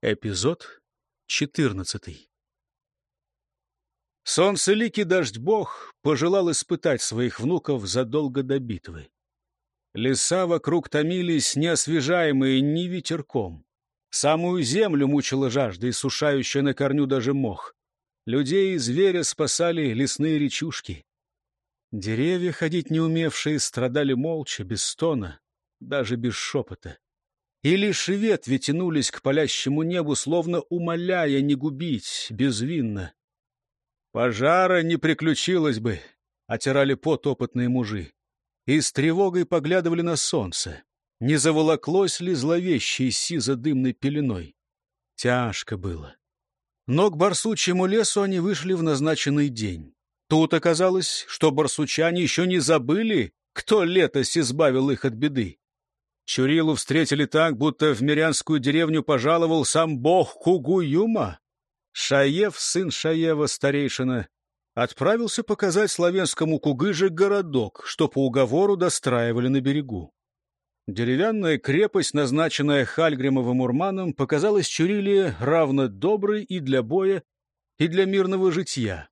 Эпизод четырнадцатый. Солнцеликий дождь-бог пожелал испытать своих внуков задолго до битвы. Леса вокруг томились неосвежаемые ни ветерком. Самую землю мучила жажда, иссушающая на корню даже мох. Людей и зверя спасали лесные речушки. Деревья, ходить не умевшие, страдали молча, без стона, даже без шепота и лишь ветви тянулись к палящему небу, словно умоляя не губить безвинно. Пожара не приключилось бы, отирали пот опытные мужи, и с тревогой поглядывали на солнце. Не заволоклось ли зловещей сизо-дымной пеленой? Тяжко было. Но к барсучьему лесу они вышли в назначенный день. Тут оказалось, что барсучане еще не забыли, кто летось избавил их от беды. Чурилу встретили так, будто в мирянскую деревню пожаловал сам бог Кугуюма. Шаев, сын Шаева, старейшина, отправился показать славянскому Кугыже городок, что по уговору достраивали на берегу. Деревянная крепость, назначенная Хальгримовым урманом, показалась Чуриле равно доброй и для боя, и для мирного житья.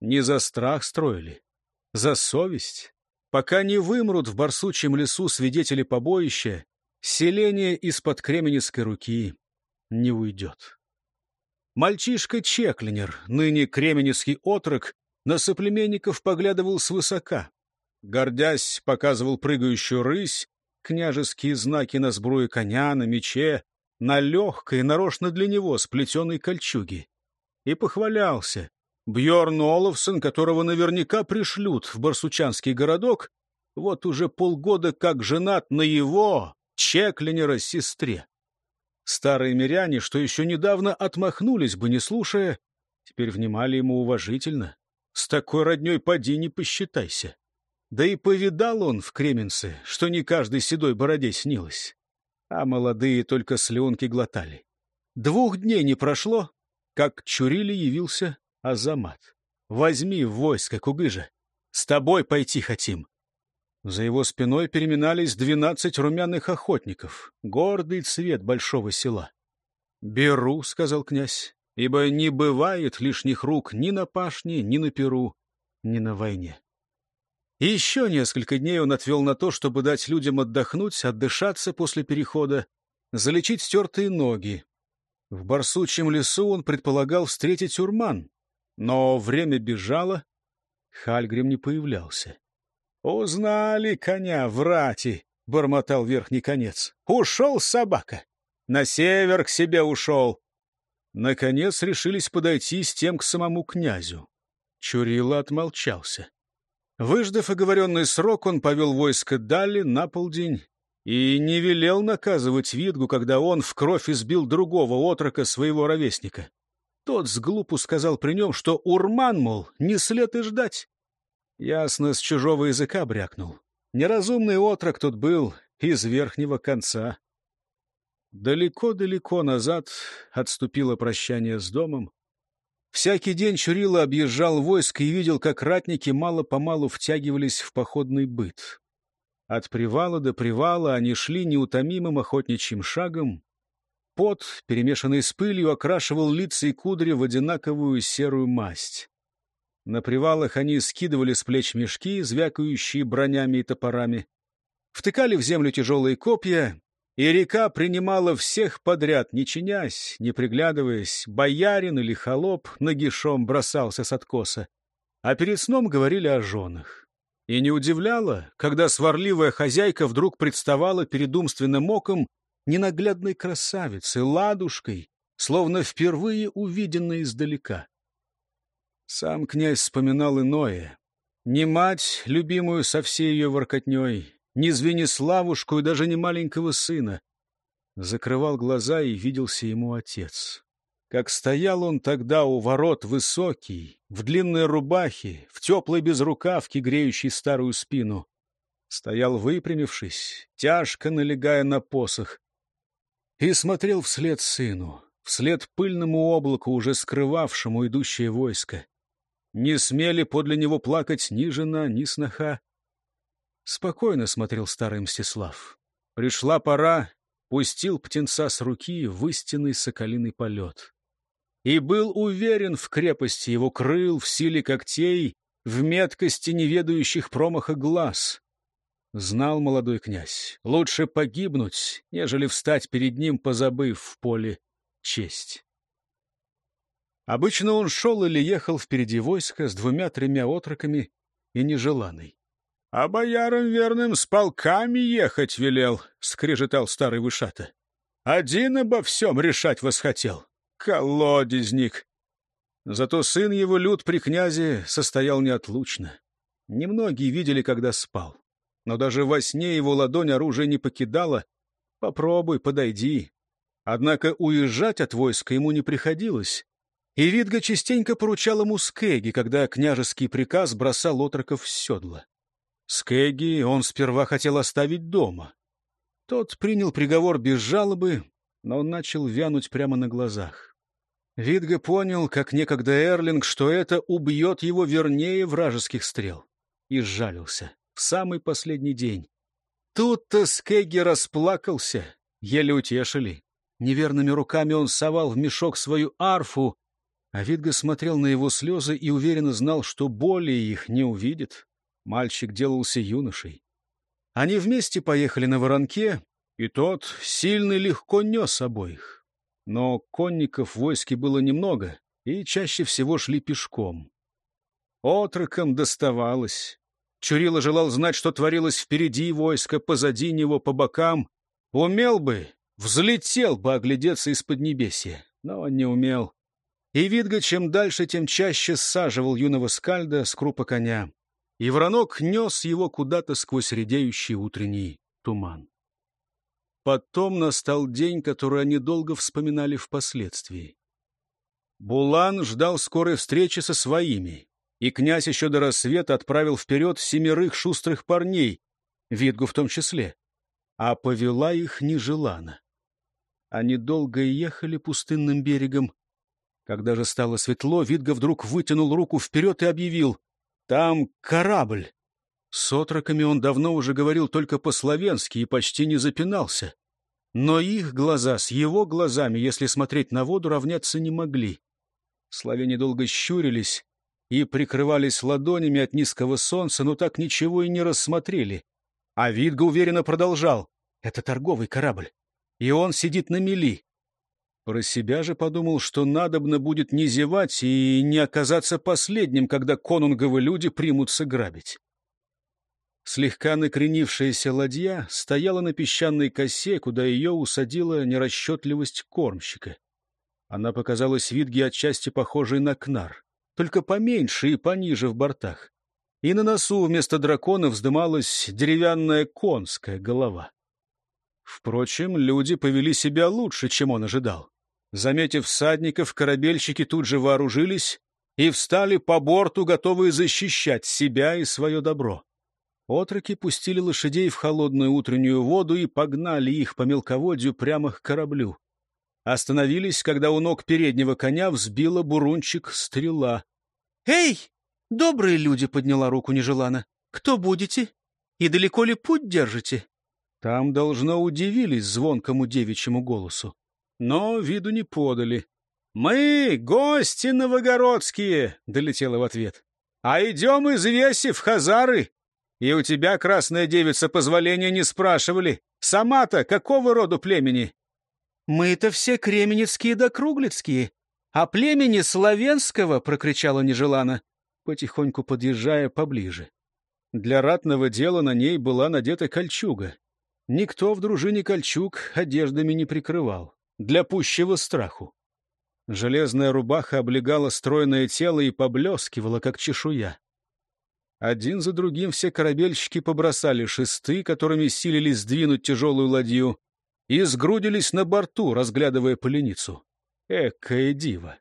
Не за страх строили, за совесть. Пока не вымрут в барсучьем лесу свидетели побоища, селение из-под кременецкой руки не уйдет. Мальчишка Чеклинер, ныне кременецкий отрок, на соплеменников поглядывал свысока. Гордясь, показывал прыгающую рысь, княжеские знаки на сбруе коня, на мече, на легкой, нарочно для него, сплетенной кольчуге. И похвалялся, Бьорн Оловсон, которого наверняка пришлют в барсучанский городок, вот уже полгода как женат на его, Чеклинера, сестре. Старые миряне, что еще недавно отмахнулись бы, не слушая, теперь внимали ему уважительно. С такой родней поди не посчитайся. Да и повидал он в Кременце, что не каждой седой бороде снилось. А молодые только слюнки глотали. Двух дней не прошло, как Чурили явился Азамат. Возьми войско, Кугыжа. С тобой пойти хотим. За его спиной переминались двенадцать румяных охотников, гордый цвет большого села. «Беру», — сказал князь, — «ибо не бывает лишних рук ни на пашне, ни на перу, ни на войне». Еще несколько дней он отвел на то, чтобы дать людям отдохнуть, отдышаться после перехода, залечить стертые ноги. В барсучьем лесу он предполагал встретить урман, но время бежало, Хальгрим не появлялся. «Узнали коня в рати!» — бормотал верхний конец. «Ушел собака! На север к себе ушел!» Наконец решились подойти с тем к самому князю. Чурила отмолчался. Выждав оговоренный срок, он повел войско дали на полдень и не велел наказывать Видгу, когда он в кровь избил другого отрока своего ровесника. Тот с глупу сказал при нем, что урман, мол, не след и ждать. Ясно, с чужого языка брякнул. Неразумный отрок тут был из верхнего конца. Далеко-далеко назад отступило прощание с домом. Всякий день Чурила объезжал войско и видел, как ратники мало-помалу втягивались в походный быт. От привала до привала они шли неутомимым охотничьим шагом, Пот, перемешанный с пылью, окрашивал лица и кудри в одинаковую серую масть. На привалах они скидывали с плеч мешки, звякающие бронями и топорами, втыкали в землю тяжелые копья, и река принимала всех подряд, не чинясь, не приглядываясь, боярин или холоп нагишом бросался с откоса. А перед сном говорили о женах. И не удивляло, когда сварливая хозяйка вдруг представала перед умственным оком ненаглядной красавицей, ладушкой, словно впервые увиденной издалека. Сам князь вспоминал иное. Не мать, любимую со всей ее воркотней, ни Звениславушку и даже не маленького сына. Закрывал глаза и виделся ему отец. Как стоял он тогда у ворот высокий, в длинной рубахе, в теплой безрукавке, греющей старую спину. Стоял выпрямившись, тяжко налегая на посох, и смотрел вслед сыну, вслед пыльному облаку, уже скрывавшему идущее войско. Не смели подле него плакать ни жена, ни сноха. Спокойно смотрел старый Мстислав. Пришла пора, пустил птенца с руки в истинный соколиный полет. И был уверен в крепости его крыл, в силе когтей, в меткости неведающих промаха глаз. Знал молодой князь, лучше погибнуть, нежели встать перед ним, позабыв в поле честь. Обычно он шел или ехал впереди войска с двумя-тремя отроками и нежеланный. — А боярам верным с полками ехать велел, — скрежетал старый вышата. — Один обо всем решать восхотел. Колодезник! Зато сын его, Люд при князе, состоял неотлучно. Немногие видели, когда спал. Но даже во сне его ладонь оружия не покидала. Попробуй, подойди. Однако уезжать от войска ему не приходилось. И Видга частенько поручал ему Скеги, когда княжеский приказ бросал отроков в седло. Скеги он сперва хотел оставить дома. Тот принял приговор без жалобы, но он начал вянуть прямо на глазах. Видга понял, как некогда Эрлинг, что это убьет его вернее вражеских стрел, и сжалился в самый последний день. Тут-то Скеги расплакался, еле утешили. Неверными руками он совал в мешок свою арфу, а Видга смотрел на его слезы и уверенно знал, что более их не увидит. Мальчик делался юношей. Они вместе поехали на воронке, и тот сильно легко нес обоих. Но конников в войске было немного, и чаще всего шли пешком. Отрокам доставалось. Чурила желал знать, что творилось впереди войска, позади него, по бокам. Умел бы, взлетел бы оглядеться из-под небесия, но он не умел. И Видга чем дальше, тем чаще саживал юного скальда с крупа коня. И вранок нес его куда-то сквозь редеющий утренний туман. Потом настал день, который они долго вспоминали впоследствии. Булан ждал скорой встречи со своими, и князь еще до рассвета отправил вперед семерых шустрых парней, Видгу в том числе, а повела их нежелано. Они долго ехали пустынным берегом. Когда же стало светло, Видга вдруг вытянул руку вперед и объявил «Там корабль!» С отроками он давно уже говорил только по-словенски и почти не запинался. Но их глаза с его глазами, если смотреть на воду, равняться не могли. Славяне долго щурились и прикрывались ладонями от низкого солнца, но так ничего и не рассмотрели. А Видга уверенно продолжал. «Это торговый корабль, и он сидит на мели». Про себя же подумал, что надобно будет не зевать и не оказаться последним, когда конунговы люди примутся грабить. Слегка накренившаяся ладья стояла на песчаной косе, куда ее усадила нерасчетливость кормщика. Она показалась Витге отчасти похожей на кнар, только поменьше и пониже в бортах. И на носу вместо дракона вздымалась деревянная конская голова. Впрочем, люди повели себя лучше, чем он ожидал. Заметив всадников, корабельщики тут же вооружились и встали по борту, готовые защищать себя и свое добро. Отроки пустили лошадей в холодную утреннюю воду и погнали их по мелководью прямо к кораблю. Остановились, когда у ног переднего коня взбила бурунчик стрела. — Эй, добрые люди! — подняла руку нежеланно. — Кто будете? И далеко ли путь держите? Там, должно, удивились звонкому девичьему голосу. Но виду не подали. — Мы, гости новогородские! — долетело в ответ. — А идем из Веси в Хазары! И у тебя, красная девица, позволения не спрашивали. Сама-то какого роду племени? Мы-то все кременецкие да круглицкие. А племени славянского, прокричала нежелано, потихоньку подъезжая поближе. Для ратного дела на ней была надета кольчуга. Никто в дружине кольчуг одеждами не прикрывал. Для пущего страху. Железная рубаха облегала стройное тело и поблескивала, как чешуя. Один за другим все корабельщики побросали шесты, которыми силились сдвинуть тяжелую ладью, и сгрудились на борту, разглядывая поленицу. Экая дива!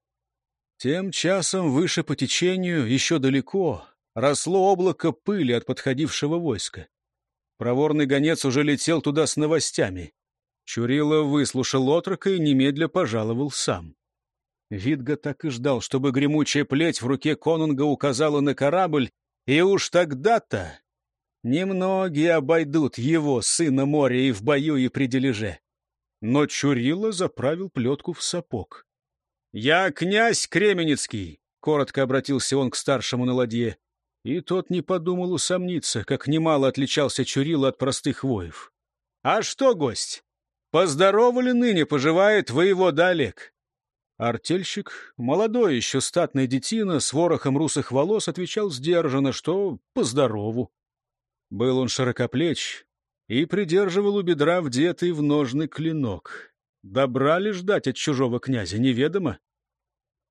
Тем часом выше по течению, еще далеко, росло облако пыли от подходившего войска. Проворный гонец уже летел туда с новостями. Чурила выслушал отрока и немедля пожаловал сам. Видга так и ждал, чтобы гремучая плеть в руке конунга указала на корабль, и уж тогда-то немногие обойдут его, сына моря, и в бою, и при дележе. Но Чурила заправил плетку в сапог. — Я князь Кременецкий, — коротко обратился он к старшему на ладье. И тот не подумал усомниться, как немало отличался Чурила от простых воев. — А что, гость, поздоровали ныне поживает воевода Олег? Артельщик, молодой еще статный детина, с ворохом русых волос, отвечал сдержанно, что поздорову. Был он широкоплеч и придерживал у бедра вдетый в ножный клинок. Добра ли ждать от чужого князя, неведомо.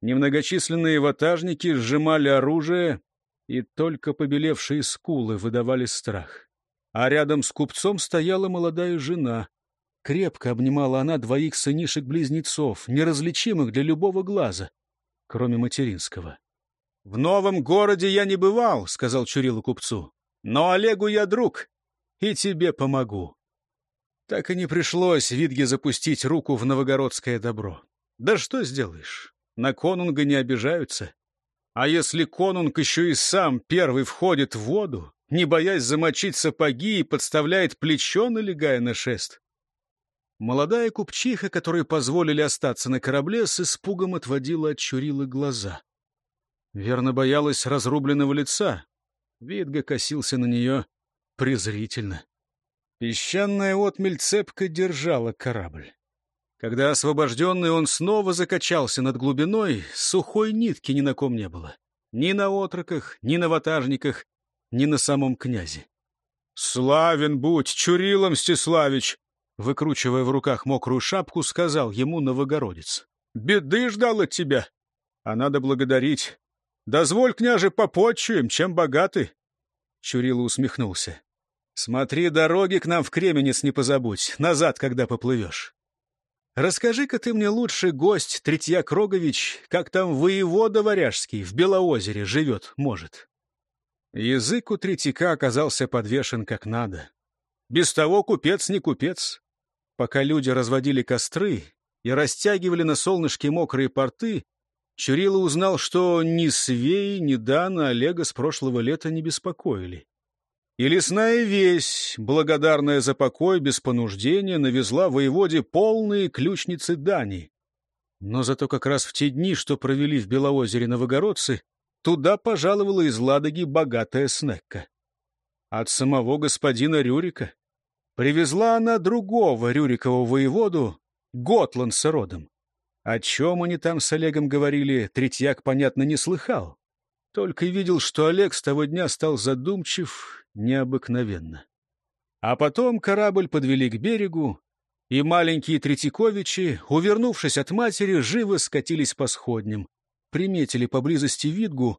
Немногочисленные ватажники сжимали оружие, и только побелевшие скулы выдавали страх. А рядом с купцом стояла молодая жена. Крепко обнимала она двоих сынишек-близнецов, неразличимых для любого глаза, кроме материнского. — В новом городе я не бывал, — сказал Чурилу купцу, — но Олегу я друг, и тебе помогу. Так и не пришлось Витге запустить руку в новогородское добро. Да что сделаешь, на конунга не обижаются. А если конунг еще и сам первый входит в воду, не боясь замочить сапоги и подставляет плечо, налегая на шест? Молодая купчиха, которой позволили остаться на корабле, с испугом отводила от Чурилы глаза. Верно боялась разрубленного лица. Видга косился на нее презрительно. Песчаная отмель цепко держала корабль. Когда освобожденный он снова закачался над глубиной, сухой нитки ни на ком не было. Ни на отроках, ни на ватажниках, ни на самом князе. «Славен будь, Чурила Мстиславич!» Выкручивая в руках мокрую шапку, сказал ему новогородец. «Беды ждал от тебя, а надо благодарить. Дозволь, княже, попотчуем, чем богаты!» Чурила усмехнулся. «Смотри, дороги к нам в Кременец не позабудь, назад, когда поплывешь. Расскажи-ка ты мне лучше, гость Третьяк Рогович, как там воевода Варяжский в Белоозере живет, может. Язык у Третьяка оказался подвешен как надо. Без того купец не купец. Пока люди разводили костры и растягивали на солнышке мокрые порты, Чурила узнал, что ни Свей, ни Дана Олега с прошлого лета не беспокоили. И лесная весь, благодарная за покой без понуждения, навезла воеводе полные ключницы дани. Но зато как раз в те дни, что провели в Белоозере новогородцы, туда пожаловала из Ладоги богатая снекка. От самого господина Рюрика. Привезла она другого Рюрикового воеводу, Готландса родом. О чем они там с Олегом говорили, Третьяк, понятно, не слыхал. Только и видел, что Олег с того дня стал задумчив необыкновенно. А потом корабль подвели к берегу, и маленькие Третьяковичи, увернувшись от матери, живо скатились по сходням, приметили поблизости Видгу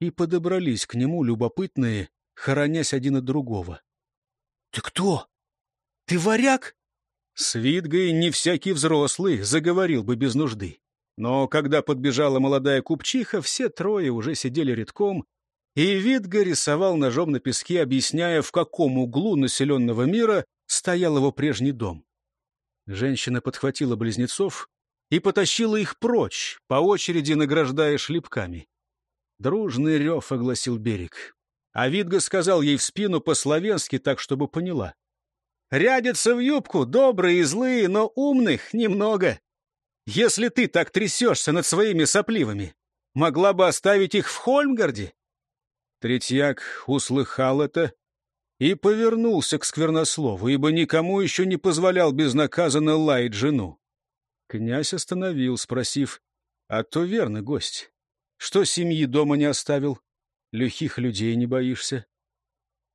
и подобрались к нему любопытные, хоронясь один от другого. — Ты кто? Ты варяг? С Видгой не всякий взрослый заговорил бы без нужды. Но когда подбежала молодая купчиха, все трое уже сидели редком, и Видга рисовал ножом на песке, объясняя, в каком углу населенного мира стоял его прежний дом. Женщина подхватила близнецов и потащила их прочь, по очереди награждая шлепками. Дружный рев огласил берег. А Видга сказал ей в спину по-словенски так, чтобы поняла. «Рядятся в юбку, добрые и злые, но умных немного. Если ты так трясешься над своими сопливыми, могла бы оставить их в Хольмгарде?» Третьяк услыхал это и повернулся к сквернослову, ибо никому еще не позволял безнаказанно лаять жену. Князь остановил, спросив, «А то верно, гость, что семьи дома не оставил? Лихих людей не боишься?»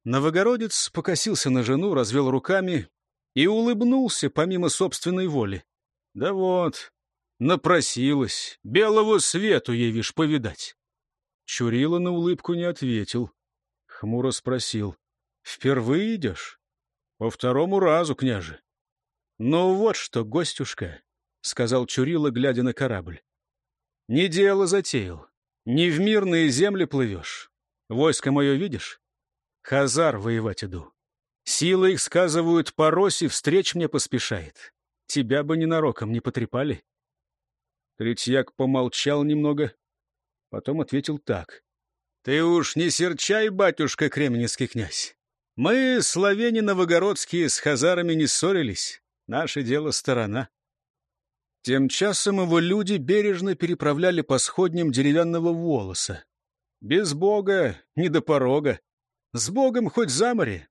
Новогородец покосился на жену, развел руками и улыбнулся помимо собственной воли. «Да вот, Напросилась. Белого свету ей, вишь, повидать. Чурила на улыбку не ответил. Хмуро спросил. — Впервые идешь? — По второму разу, княже. — Ну вот что, гостюшка, — сказал Чурила, глядя на корабль. — Не дело затеял. Не в мирные земли плывешь. Войско мое видишь? Хазар воевать иду. Сила их, сказывают, по Росе встреч мне поспешает. Тебя бы ненароком не потрепали. Третьяк помолчал немного, потом ответил так. — Ты уж не серчай, батюшка Кременецкий князь. Мы, славяне новогородские, с хазарами не ссорились. Наше дело сторона. Тем часом его люди бережно переправляли по сходням деревянного волоса. Без бога не до порога. С богом хоть за море.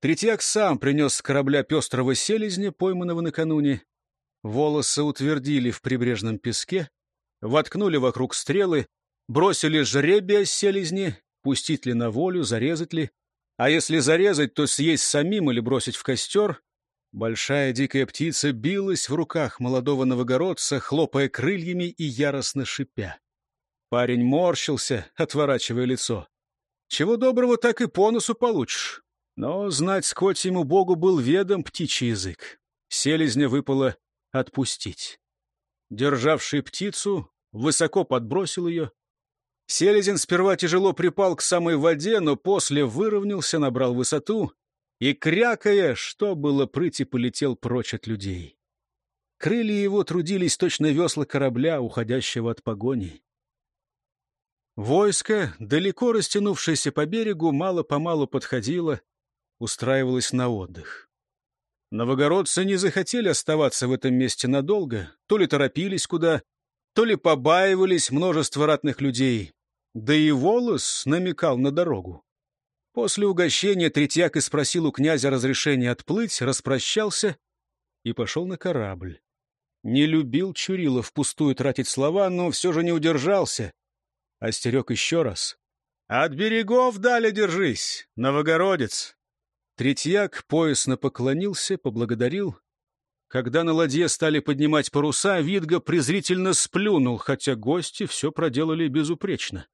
Третьяк сам принес с корабля пестрого селезня, пойманного накануне. Волосы утвердили в прибрежном песке, воткнули вокруг стрелы, бросили жребия селезни, пустить ли на волю, зарезать ли. А если зарезать, то съесть самим или бросить в костер. Большая дикая птица билась в руках молодого новогородца, хлопая крыльями и яростно шипя. Парень морщился, отворачивая лицо. Чего доброго, так и по носу получишь. Но знать скотьему богу был ведом птичий язык. Селезня выпало отпустить. Державший птицу высоко подбросил ее. Селезень сперва тяжело припал к самой воде, но после выровнялся, набрал высоту и, крякая, что было прыти, полетел прочь от людей. Крылья его трудились точно весла корабля, уходящего от погони. Войско, далеко растянувшееся по берегу, мало-помалу подходило, устраивалось на отдых. Новогородцы не захотели оставаться в этом месте надолго, то ли торопились куда, то ли побаивались множество ратных людей. Да и волос намекал на дорогу. После угощения Третьяк и спросил у князя разрешения отплыть, распрощался и пошел на корабль. Не любил Чурилов впустую тратить слова, но все же не удержался. Остерег еще раз. «От берегов далее держись, новогородец!» Третьяк поясно поклонился, поблагодарил. Когда на ладье стали поднимать паруса, Видга презрительно сплюнул, хотя гости все проделали безупречно.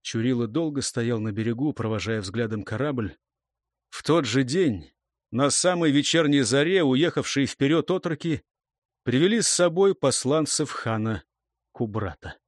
Чурила долго стоял на берегу, провожая взглядом корабль. В тот же день, на самой вечерней заре, уехавшие вперед отроки, привели с собой посланцев хана Кубрата.